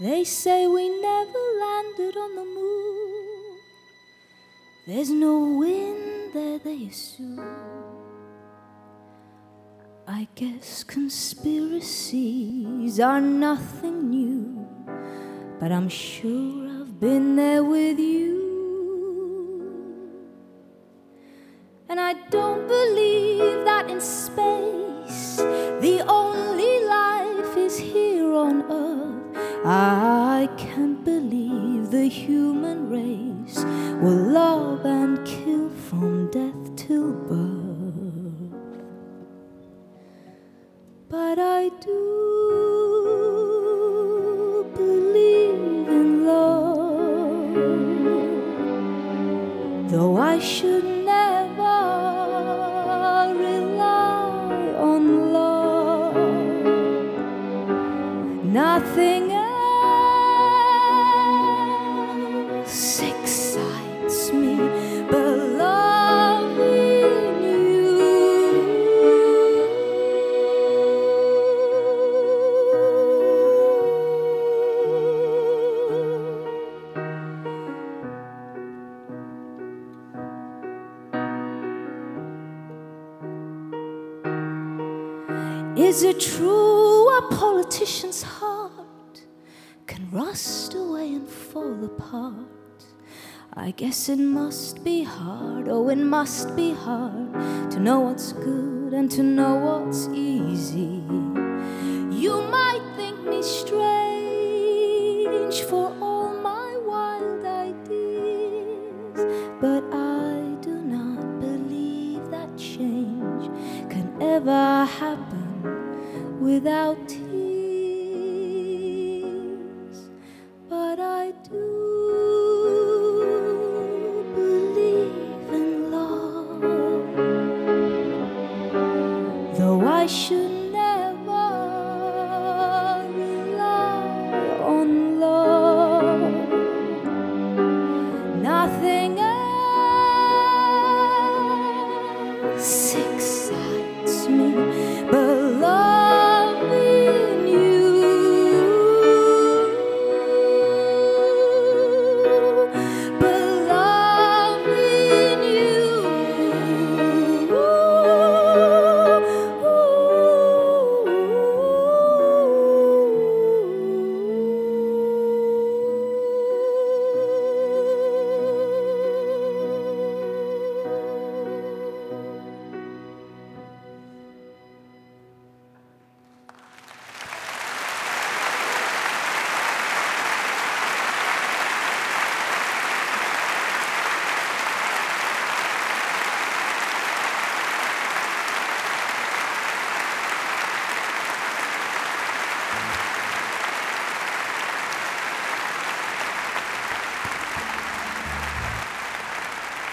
They say we never landed on the moon. There's no wind there, they assume. I guess conspiracies are nothing new, but I'm sure I've been there with you. And I don't believe that in space the I can't believe the human race will love and kill from death till birth. But I do believe in love, though I should never rely on love. Nothing Is it true a politician's heart can rust away and fall apart? I guess it must be hard, oh, it must be hard to know what's good and to know what's easy. You might think me strange for all my wild ideas, but I do not believe that change can ever happen without tears. But I do believe in love, though I should never